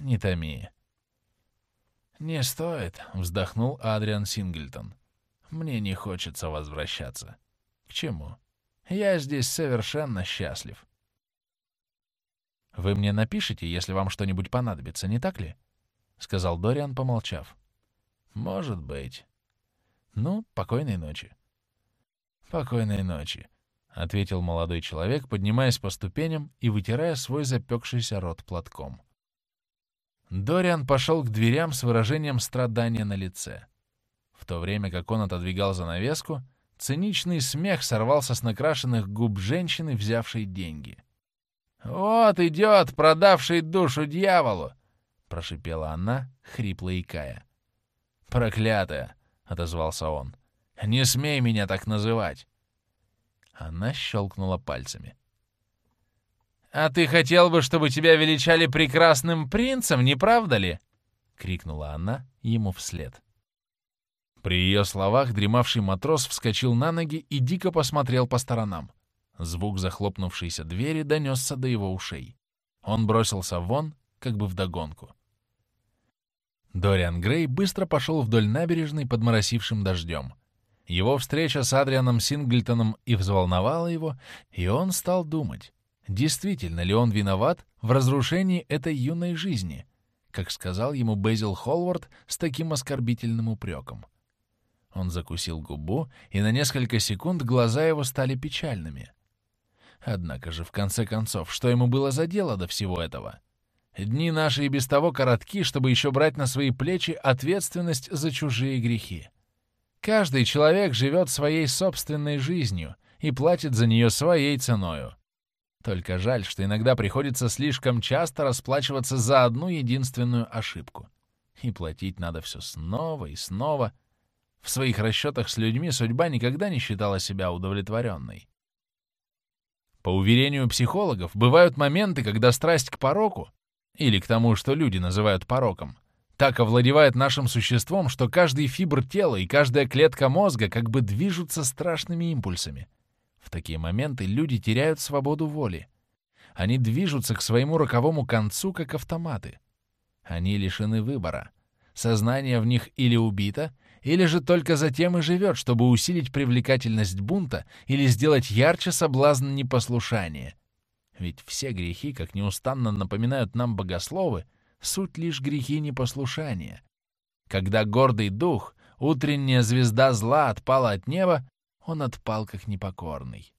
Не томи. «Не стоит», — вздохнул Адриан Сингельтон. «Мне не хочется возвращаться. К чему? Я здесь совершенно счастлив». «Вы мне напишите, если вам что-нибудь понадобится, не так ли?» — сказал Дориан, помолчав. «Может быть. Ну, покойной ночи». «Покойной ночи», — ответил молодой человек, поднимаясь по ступеням и вытирая свой запекшийся рот платком. Дориан пошел к дверям с выражением страдания на лице. В то время как он отодвигал занавеску, циничный смех сорвался с накрашенных губ женщины, взявшей деньги. «Вот идет, продавший душу дьяволу!» — прошипела она, хрипло икая. «Проклятая!» — отозвался он. «Не смей меня так называть!» Она щелкнула пальцами. «А ты хотел бы, чтобы тебя величали прекрасным принцем, не правда ли?» — крикнула она ему вслед. При ее словах дремавший матрос вскочил на ноги и дико посмотрел по сторонам. Звук захлопнувшейся двери донесся до его ушей. Он бросился вон, как бы вдогонку. Дориан Грей быстро пошел вдоль набережной под моросившим дождем. Его встреча с Адрианом Синглтоном и взволновала его, и он стал думать, действительно ли он виноват в разрушении этой юной жизни, как сказал ему Безил Холвард с таким оскорбительным упреком. Он закусил губу, и на несколько секунд глаза его стали печальными. Однако же, в конце концов, что ему было за дело до всего этого? Дни наши и без того коротки, чтобы еще брать на свои плечи ответственность за чужие грехи. Каждый человек живет своей собственной жизнью и платит за нее своей ценою. Только жаль, что иногда приходится слишком часто расплачиваться за одну единственную ошибку. И платить надо все снова и снова. В своих расчетах с людьми судьба никогда не считала себя удовлетворенной. По уверению психологов, бывают моменты, когда страсть к пороку, или к тому, что люди называют пороком, так овладевает нашим существом, что каждый фибр тела и каждая клетка мозга как бы движутся страшными импульсами — в такие моменты люди теряют свободу воли. Они движутся к своему роковому концу, как автоматы. Они лишены выбора. Сознание в них или убито, или же только затем и живет, чтобы усилить привлекательность бунта или сделать ярче соблазн непослушания. Ведь все грехи, как неустанно напоминают нам богословы, суть лишь грехи непослушания. Когда гордый дух, утренняя звезда зла отпала от неба, он отпал как непокорный.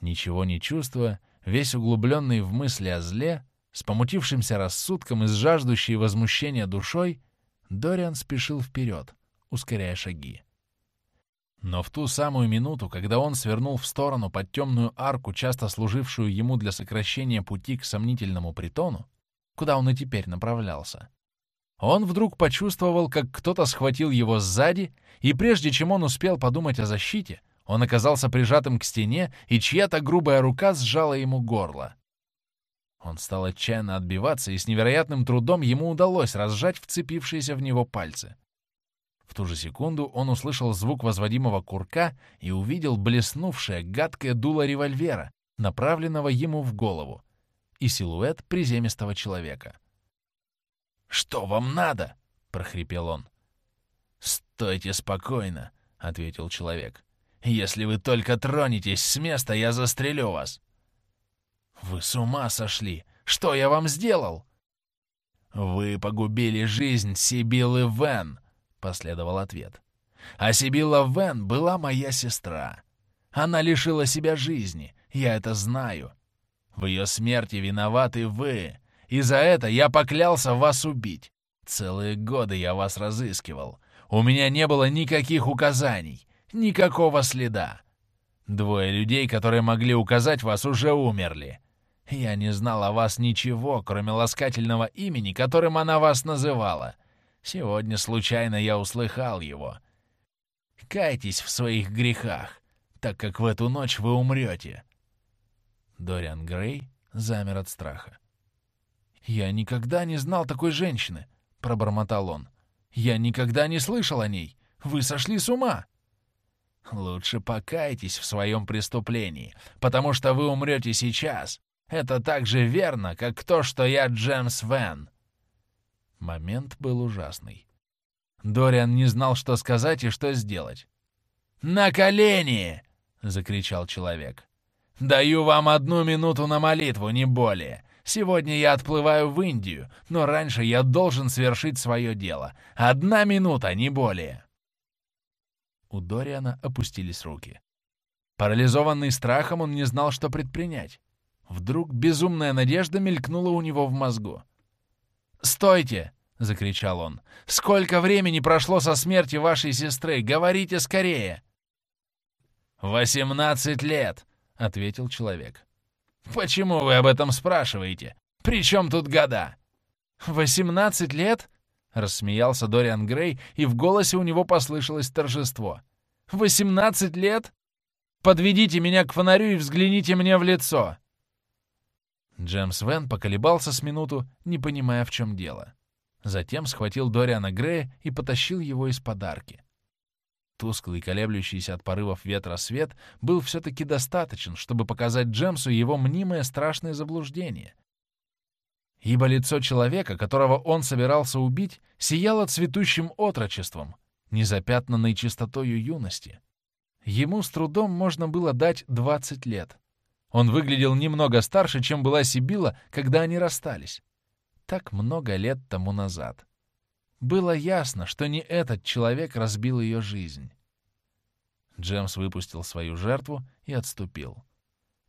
Ничего не чувствуя, весь углубленный в мысли о зле, с помутившимся рассудком и с жаждущей возмущения душой, Дориан спешил вперед, ускоряя шаги. Но в ту самую минуту, когда он свернул в сторону под темную арку, часто служившую ему для сокращения пути к сомнительному притону, куда он и теперь направлялся, он вдруг почувствовал, как кто-то схватил его сзади, и прежде чем он успел подумать о защите, он оказался прижатым к стене, и чья-то грубая рука сжала ему горло. Он стал отчаянно отбиваться, и с невероятным трудом ему удалось разжать вцепившиеся в него пальцы. В ту же секунду он услышал звук возводимого курка и увидел блеснувшее гадкое дуло револьвера, направленного ему в голову, и силуэт приземистого человека. «Что вам надо?» — прохрипел он. «Стойте спокойно», — ответил человек. «Если вы только тронетесь с места, я застрелю вас». «Вы с ума сошли! Что я вам сделал?» «Вы погубили жизнь Сибиллы Вен», — последовал ответ. «А Сибилла Вен была моя сестра. Она лишила себя жизни, я это знаю. В ее смерти виноваты вы, и за это я поклялся вас убить. Целые годы я вас разыскивал. У меня не было никаких указаний, никакого следа. Двое людей, которые могли указать вас, уже умерли. Я не знал о вас ничего, кроме ласкательного имени, которым она вас называла. Сегодня случайно я услыхал его. Кайтесь в своих грехах, так как в эту ночь вы умрете. Дориан Грей замер от страха. «Я никогда не знал такой женщины», — пробормотал он. «Я никогда не слышал о ней. Вы сошли с ума!» «Лучше покайтесь в своем преступлении, потому что вы умрете сейчас, Это так же верно, как то, что я Джемс Вен». Момент был ужасный. Дориан не знал, что сказать и что сделать. «На колени!» — закричал человек. «Даю вам одну минуту на молитву, не более. Сегодня я отплываю в Индию, но раньше я должен свершить свое дело. Одна минута, не более!» У Дориана опустились руки. Парализованный страхом, он не знал, что предпринять. Вдруг безумная надежда мелькнула у него в мозгу. «Стойте!» — закричал он. «Сколько времени прошло со смерти вашей сестры? Говорите скорее!» «Восемнадцать лет!» — ответил человек. «Почему вы об этом спрашиваете? При чем тут года?» «Восемнадцать лет?» — рассмеялся Дориан Грей, и в голосе у него послышалось торжество. «Восемнадцать лет? Подведите меня к фонарю и взгляните мне в лицо!» Джемс Вен поколебался с минуту, не понимая, в чем дело. Затем схватил Дориана Грея и потащил его из подарки. Тусклый, колеблющийся от порывов ветра свет был все-таки достаточен, чтобы показать Джемсу его мнимое страшное заблуждение. Ибо лицо человека, которого он собирался убить, сияло цветущим отрочеством, незапятнанной чистотою юности. Ему с трудом можно было дать 20 лет. Он выглядел немного старше, чем была Сибила, когда они расстались так много лет тому назад. Было ясно, что не этот человек разбил ее жизнь. Джемс выпустил свою жертву и отступил.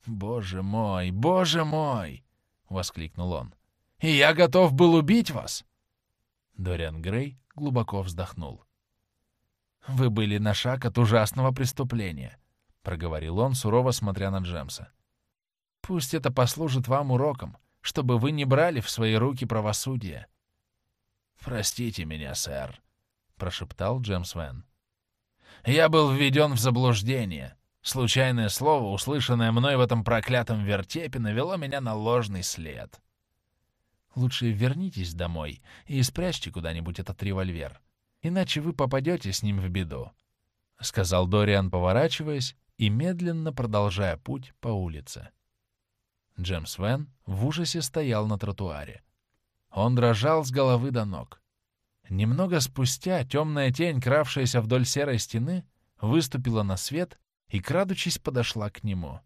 «Боже мой, боже мой!» — воскликнул он. «И я готов был убить вас!» Дориан Грей глубоко вздохнул. «Вы были на шаг от ужасного преступления», — проговорил он, сурово смотря на Джемса. «Пусть это послужит вам уроком чтобы вы не брали в свои руки правосудие. «Простите меня, сэр», — прошептал Джемс Вен. «Я был введен в заблуждение. Случайное слово, услышанное мной в этом проклятом вертепе, навело меня на ложный след». «Лучше вернитесь домой и спрячьте куда-нибудь этот револьвер, иначе вы попадете с ним в беду», — сказал Дориан, поворачиваясь и медленно продолжая путь по улице. Джемс Вен в ужасе стоял на тротуаре. Он дрожал с головы до ног. Немного спустя темная тень, кравшаяся вдоль серой стены, выступила на свет и, крадучись, подошла к нему.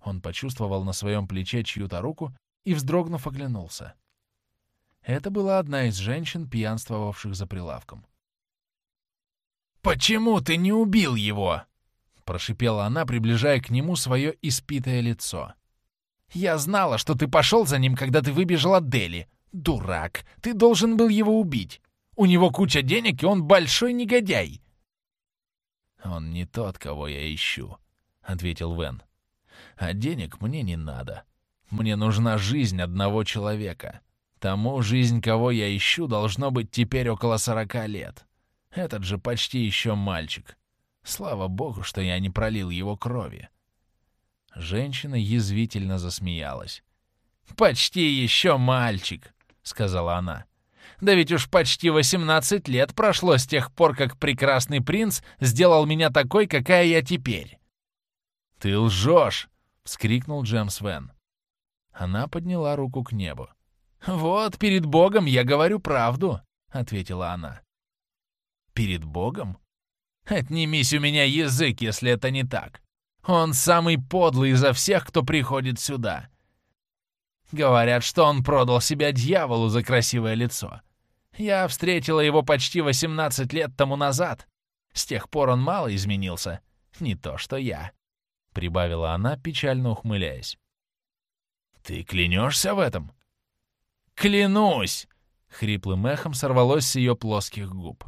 Он почувствовал на своем плече чью-то руку и, вздрогнув, оглянулся. Это была одна из женщин, пьянствовавших за прилавком. «Почему ты не убил его?» — прошипела она, приближая к нему свое испитое лицо. Я знала, что ты пошел за ним, когда ты выбежал от Дели. Дурак, ты должен был его убить. У него куча денег, и он большой негодяй. Он не тот, кого я ищу, — ответил Вен. А денег мне не надо. Мне нужна жизнь одного человека. Тому жизнь, кого я ищу, должно быть теперь около сорока лет. Этот же почти еще мальчик. Слава богу, что я не пролил его крови. Женщина язвительно засмеялась. «Почти еще мальчик», — сказала она. «Да ведь уж почти восемнадцать лет прошло с тех пор, как прекрасный принц сделал меня такой, какая я теперь». «Ты лжешь!» — вскрикнул Джемс Вен. Она подняла руку к небу. «Вот, перед Богом я говорю правду», — ответила она. «Перед Богом? Отнимись у меня язык, если это не так. Он самый подлый изо всех, кто приходит сюда. Говорят, что он продал себя дьяволу за красивое лицо. Я встретила его почти 18 лет тому назад. С тех пор он мало изменился. Не то, что я. Прибавила она, печально ухмыляясь. «Ты клянешься в этом?» «Клянусь!» — хриплым эхом сорвалось с ее плоских губ.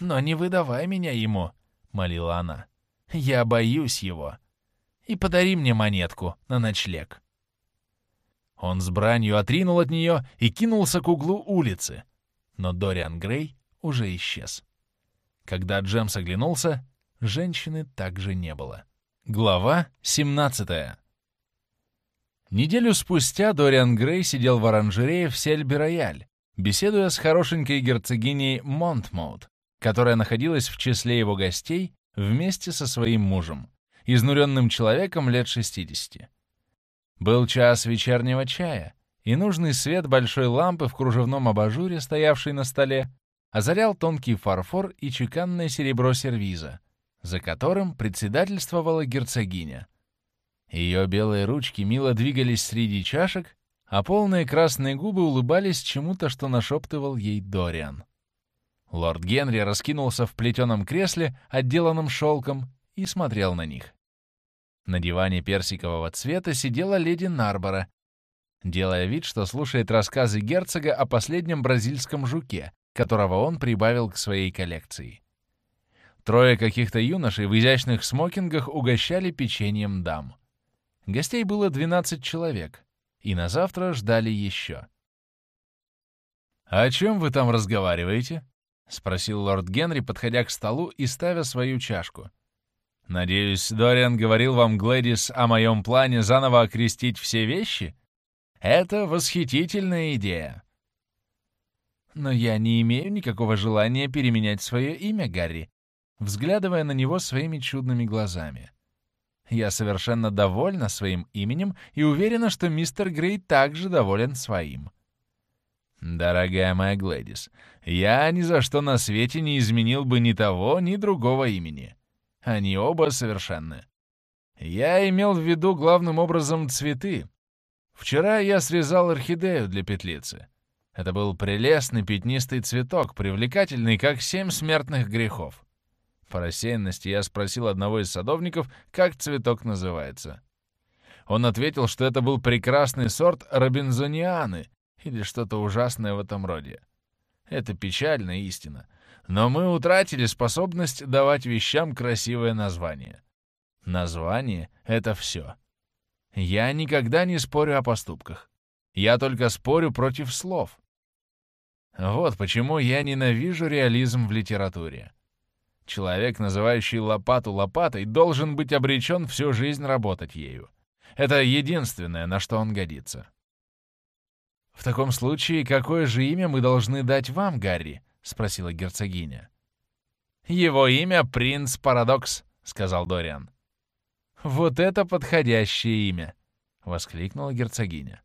«Но не выдавай меня ему», — молила она. Я боюсь его. И подари мне монетку на ночлег». Он с бранью отринул от нее и кинулся к углу улицы, но Дориан Грей уже исчез. Когда Джемс оглянулся, женщины также не было. Глава 17 Неделю спустя Дориан Грей сидел в оранжерее в Сельби-Рояль, беседуя с хорошенькой герцогиней Монтмоут, которая находилась в числе его гостей вместе со своим мужем, изнуренным человеком лет 60. Был час вечернего чая, и нужный свет большой лампы в кружевном абажуре, стоявшей на столе, озарял тонкий фарфор и чеканное серебро сервиза, за которым председательствовала герцогиня. Ее белые ручки мило двигались среди чашек, а полные красные губы улыбались чему-то, что нашептывал ей Дориан. Лорд Генри раскинулся в плетеном кресле, отделанном шелком, и смотрел на них. На диване персикового цвета сидела леди Нарбора, делая вид, что слушает рассказы герцога о последнем бразильском жуке, которого он прибавил к своей коллекции. Трое каких-то юношей в изящных смокингах угощали печеньем дам. Гостей было 12 человек, и на завтра ждали еще. «О чем вы там разговариваете?» — спросил лорд Генри, подходя к столу и ставя свою чашку. Надеюсь, Дориан говорил вам, Глэдис, о моем плане заново окрестить все вещи? Это восхитительная идея. Но я не имею никакого желания переменять свое имя, Гарри, взглядывая на него своими чудными глазами. Я совершенно довольна своим именем и уверена, что мистер Грей также доволен своим. Дорогая моя Глэдис, я ни за что на свете не изменил бы ни того, ни другого имени. Они оба совершенны. Я имел в виду главным образом цветы. Вчера я срезал орхидею для петлицы. Это был прелестный пятнистый цветок, привлекательный, как семь смертных грехов. По рассеянности я спросил одного из садовников, как цветок называется. Он ответил, что это был прекрасный сорт робинзонианы или что-то ужасное в этом роде. Это печальная истина. Но мы утратили способность давать вещам красивое название. Название — это все. Я никогда не спорю о поступках. Я только спорю против слов. Вот почему я ненавижу реализм в литературе. Человек, называющий лопату лопатой, должен быть обречен всю жизнь работать ею. Это единственное, на что он годится. В таком случае, какое же имя мы должны дать вам, Гарри? — спросила герцогиня. «Его имя Принц Парадокс», — сказал Дориан. «Вот это подходящее имя!» — воскликнула герцогиня.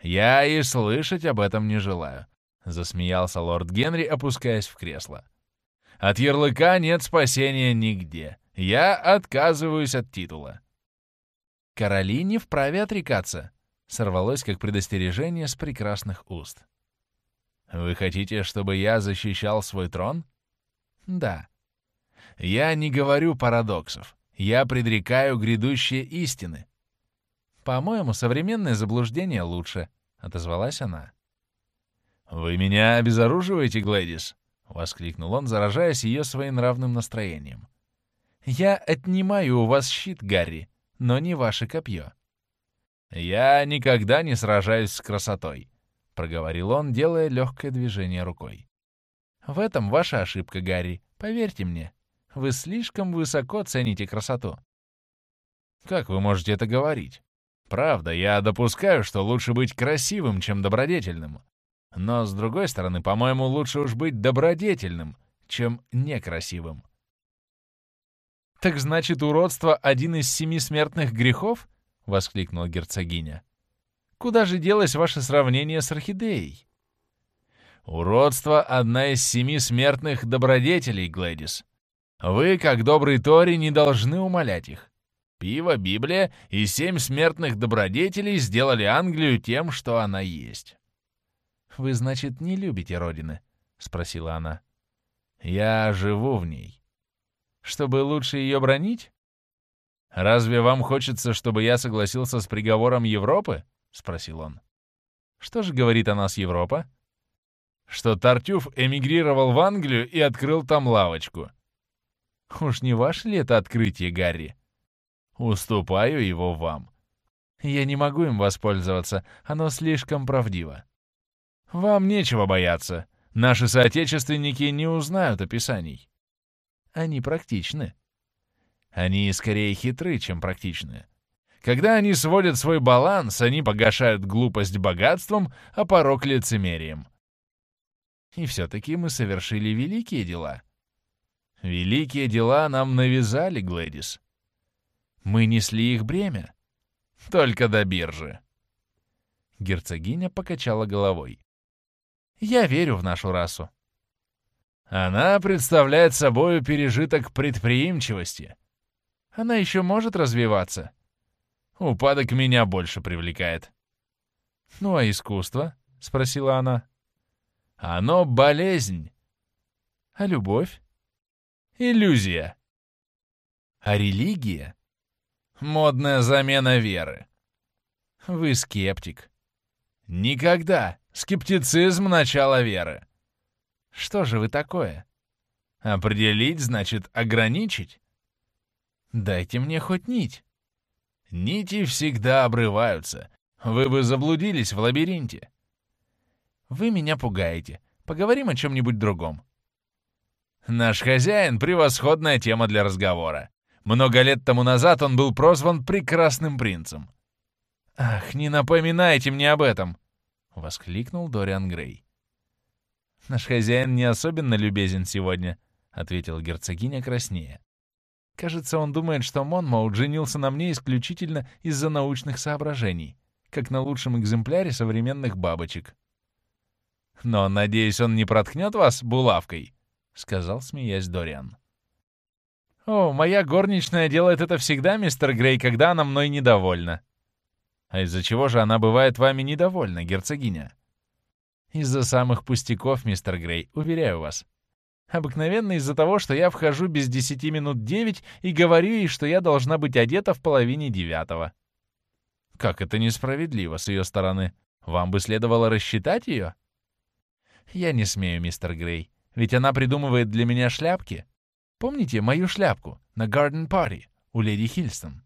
«Я и слышать об этом не желаю», — засмеялся лорд Генри, опускаясь в кресло. «От ярлыка нет спасения нигде. Я отказываюсь от титула». «Короли не вправе отрекаться», — сорвалось как предостережение с прекрасных уст. Вы хотите, чтобы я защищал свой трон? Да. Я не говорю парадоксов. Я предрекаю грядущие истины. По-моему, современное заблуждение лучше, — отозвалась она. «Вы меня обезоруживаете, Глэдис?» — воскликнул он, заражаясь ее своим нравным настроением. «Я отнимаю у вас щит, Гарри, но не ваше копье». «Я никогда не сражаюсь с красотой проговорил он, делая легкое движение рукой. «В этом ваша ошибка, Гарри, поверьте мне. Вы слишком высоко цените красоту». «Как вы можете это говорить? Правда, я допускаю, что лучше быть красивым, чем добродетельным. Но, с другой стороны, по-моему, лучше уж быть добродетельным, чем некрасивым». «Так значит, уродство — один из семи смертных грехов?» — воскликнула герцогиня. Куда же делось ваше сравнение с орхидеей? Уродство — одна из семи смертных добродетелей, Глэдис. Вы, как добрый Тори, не должны умолять их. Пиво, Библия и семь смертных добродетелей сделали Англию тем, что она есть. «Вы, значит, не любите Родины?» — спросила она. «Я живу в ней. Чтобы лучше ее бронить? Разве вам хочется, чтобы я согласился с приговором Европы?» — спросил он. «Что же говорит о нас Европа?» «Что Тартюф эмигрировал в Англию и открыл там лавочку». «Уж не ваше ли это открытие, Гарри?» «Уступаю его вам». «Я не могу им воспользоваться, оно слишком правдиво». «Вам нечего бояться. Наши соотечественники не узнают описаний». «Они практичны». «Они скорее хитры, чем практичны. Когда они сводят свой баланс, они погашают глупость богатством, а порок лицемерием. И все-таки мы совершили великие дела. Великие дела нам навязали, Глэдис. Мы несли их бремя. Только до биржи». Герцогиня покачала головой. «Я верю в нашу расу». «Она представляет собой пережиток предприимчивости. Она еще может развиваться?» «Упадок меня больше привлекает». «Ну а искусство?» — спросила она. «Оно болезнь». «А любовь?» «Иллюзия». «А религия?» «Модная замена веры». «Вы скептик». «Никогда. Скептицизм — начало веры». «Что же вы такое?» «Определить значит ограничить». «Дайте мне хоть нить». «Нити всегда обрываются. Вы бы заблудились в лабиринте». «Вы меня пугаете. Поговорим о чем-нибудь другом». Наш хозяин — превосходная тема для разговора. Много лет тому назад он был прозван «Прекрасным принцем». «Ах, не напоминайте мне об этом!» — воскликнул Дориан Грей. «Наш хозяин не особенно любезен сегодня», — ответила герцогиня краснее. «Кажется, он думает, что Монмоут женился на мне исключительно из-за научных соображений, как на лучшем экземпляре современных бабочек». «Но, надеюсь, он не проткнет вас булавкой?» — сказал, смеясь Дориан. «О, моя горничная делает это всегда, мистер Грей, когда она мной недовольна». «А из-за чего же она бывает вами недовольна, герцогиня?» «Из-за самых пустяков, мистер Грей, уверяю вас. Обыкновенно из-за того, что я вхожу без десяти минут девять и говорю ей, что я должна быть одета в половине девятого». «Как это несправедливо с ее стороны. Вам бы следовало рассчитать ее?» «Я не смею, мистер Грей. Ведь она придумывает для меня шляпки. Помните мою шляпку на Garden Party у леди Хильстон?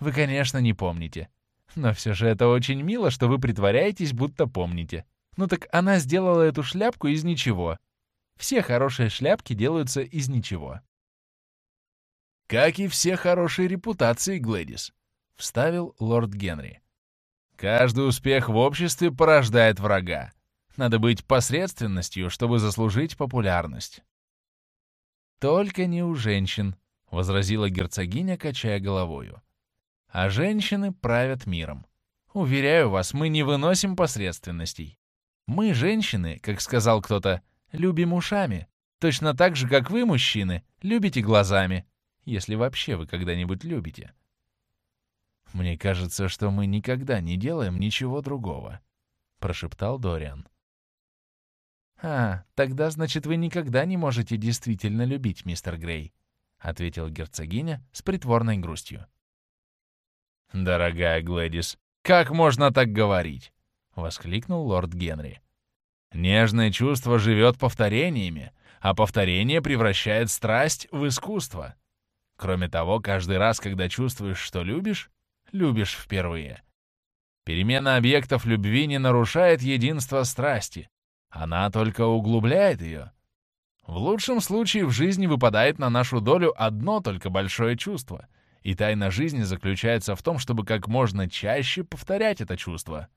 Вы, конечно, не помните. Но все же это очень мило, что вы притворяетесь, будто помните. Ну так она сделала эту шляпку из ничего. Все хорошие шляпки делаются из ничего. «Как и все хорошие репутации, Глэдис», — вставил лорд Генри. «Каждый успех в обществе порождает врага. Надо быть посредственностью, чтобы заслужить популярность. «Только не у женщин», — возразила герцогиня, качая головою. «А женщины правят миром. Уверяю вас, мы не выносим посредственностей. Мы, женщины, как сказал кто-то, любим ушами, точно так же, как вы, мужчины, любите глазами, если вообще вы когда-нибудь любите». «Мне кажется, что мы никогда не делаем ничего другого», — прошептал Дориан. «А, тогда, значит, вы никогда не можете действительно любить, мистер Грей», — ответила герцогиня с притворной грустью. «Дорогая Глэдис, как можно так говорить?» — воскликнул лорд Генри. «Нежное чувство живет повторениями, а повторение превращает страсть в искусство. Кроме того, каждый раз, когда чувствуешь, что любишь, любишь впервые. Перемена объектов любви не нарушает единство страсти, она только углубляет ее. В лучшем случае в жизни выпадает на нашу долю одно только большое чувство, и тайна жизни заключается в том, чтобы как можно чаще повторять это чувство.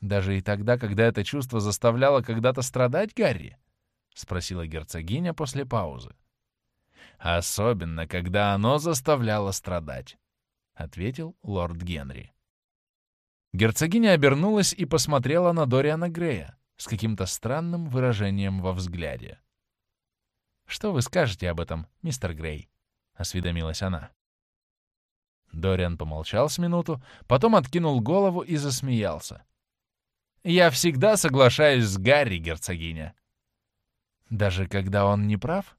«Даже и тогда, когда это чувство заставляло когда-то страдать Гарри?» — спросила герцогиня после паузы. «Особенно, когда оно заставляло страдать», — ответил лорд Генри. Герцогиня обернулась и посмотрела на Дориана Грея с каким-то странным выражением во взгляде. «Что вы скажете об этом, мистер Грей?» — осведомилась она. Дориан помолчал с минуту, потом откинул голову и засмеялся. «Я всегда соглашаюсь с Гарри, герцогиня». «Даже когда он не прав?»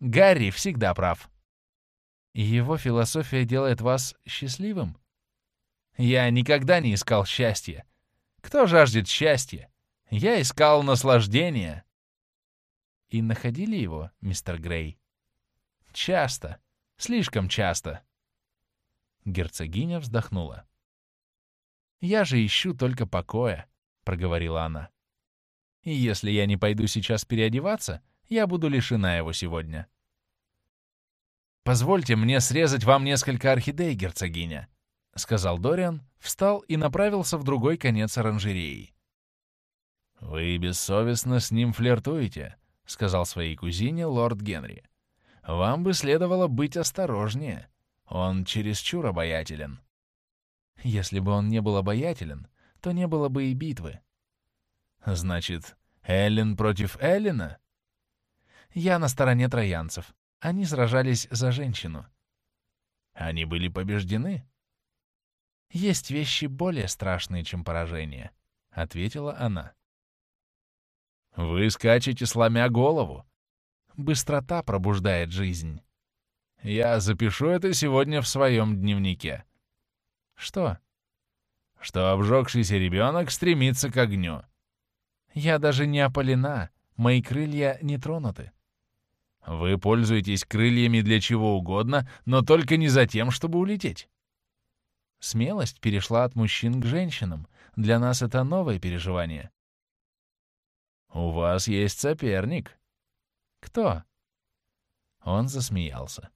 «Гарри всегда прав». «И его философия делает вас счастливым?» «Я никогда не искал счастья. Кто жаждет счастья? Я искал наслаждения. И находили его, мистер Грей? Часто. Слишком часто. Герцогиня вздохнула. «Я же ищу только покоя», — проговорила она. «И если я не пойду сейчас переодеваться, я буду лишена его сегодня». «Позвольте мне срезать вам несколько орхидей, герцогиня», — сказал Дориан, встал и направился в другой конец оранжереи. «Вы бессовестно с ним флиртуете», — сказал своей кузине лорд Генри. «Вам бы следовало быть осторожнее. Он чересчур обаятелен». Если бы он не был обаятелен, то не было бы и битвы. Значит, Эллен против Эллина? Я на стороне троянцев. Они сражались за женщину. Они были побеждены? Есть вещи более страшные, чем поражение, — ответила она. Вы скачете, сломя голову. Быстрота пробуждает жизнь. Я запишу это сегодня в своем дневнике. Что? Что обжегшийся ребенок стремится к огню. Я даже не опалена, мои крылья не тронуты. Вы пользуетесь крыльями для чего угодно, но только не за тем, чтобы улететь. Смелость перешла от мужчин к женщинам. Для нас это новое переживание. У вас есть соперник. Кто? Он засмеялся.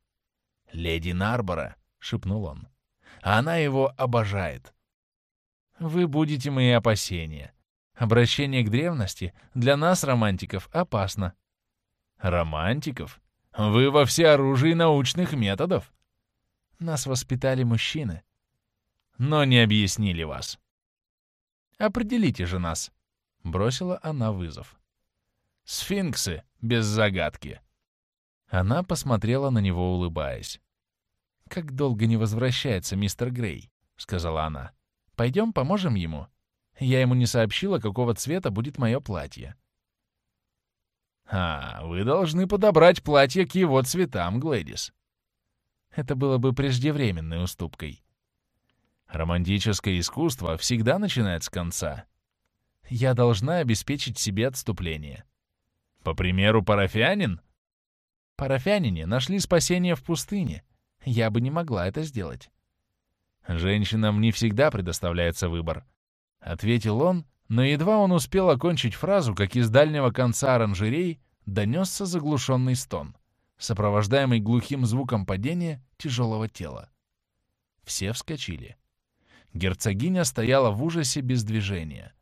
«Леди Нарбора», — шепнул он. «Она его обожает». «Вы будете мои опасения. Обращение к древности для нас, романтиков, опасно». «Романтиков? Вы во всеоружии научных методов?» «Нас воспитали мужчины». «Но не объяснили вас». «Определите же нас», — бросила она вызов. «Сфинксы, без загадки», она посмотрела на него, улыбаясь. «Как долго не возвращается мистер Грей?» — сказала она. «Пойдем поможем ему. Я ему не сообщила, какого цвета будет мое платье». «А, вы должны подобрать платье к его цветам, Глэдис». Это было бы преждевременной уступкой. Романтическое искусство всегда начинает с конца. Я должна обеспечить себе отступление. По примеру парафианин? Парафянине нашли спасение в пустыне. Я бы не могла это сделать. Женщинам не всегда предоставляется выбор. Ответил он, но едва он успел окончить фразу, как из дальнего конца оранжерей донесся заглушенный стон, сопровождаемый глухим звуком падения тяжелого тела. Все вскочили. Герцогиня стояла в ужасе без движения —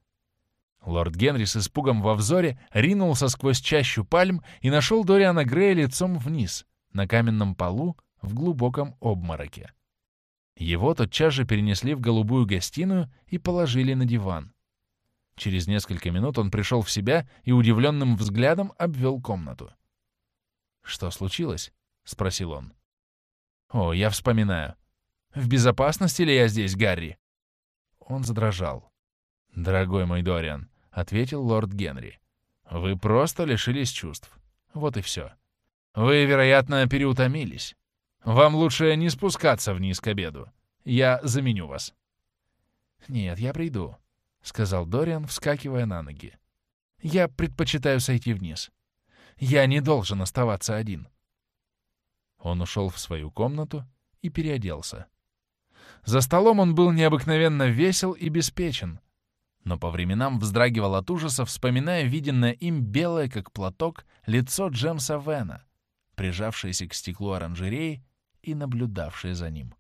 Лорд Генри с испугом во взоре ринулся сквозь чащу пальм и нашел Дориана Грея лицом вниз, на каменном полу, в глубоком обмороке. Его тотчас же перенесли в голубую гостиную и положили на диван. Через несколько минут он пришел в себя и удивленным взглядом обвел комнату. «Что случилось?» — спросил он. «О, я вспоминаю. В безопасности ли я здесь, Гарри?» Он задрожал. «Дорогой мой Дориан», — ответил лорд Генри, — «вы просто лишились чувств. Вот и все. Вы, вероятно, переутомились. Вам лучше не спускаться вниз к обеду. Я заменю вас». «Нет, я приду», — сказал Дориан, вскакивая на ноги. «Я предпочитаю сойти вниз. Я не должен оставаться один». Он ушел в свою комнату и переоделся. За столом он был необыкновенно весел и беспечен, но по временам вздрагивал от ужаса, вспоминая виденное им белое, как платок, лицо Джемса Вена, прижавшееся к стеклу оранжереи и наблюдавшее за ним.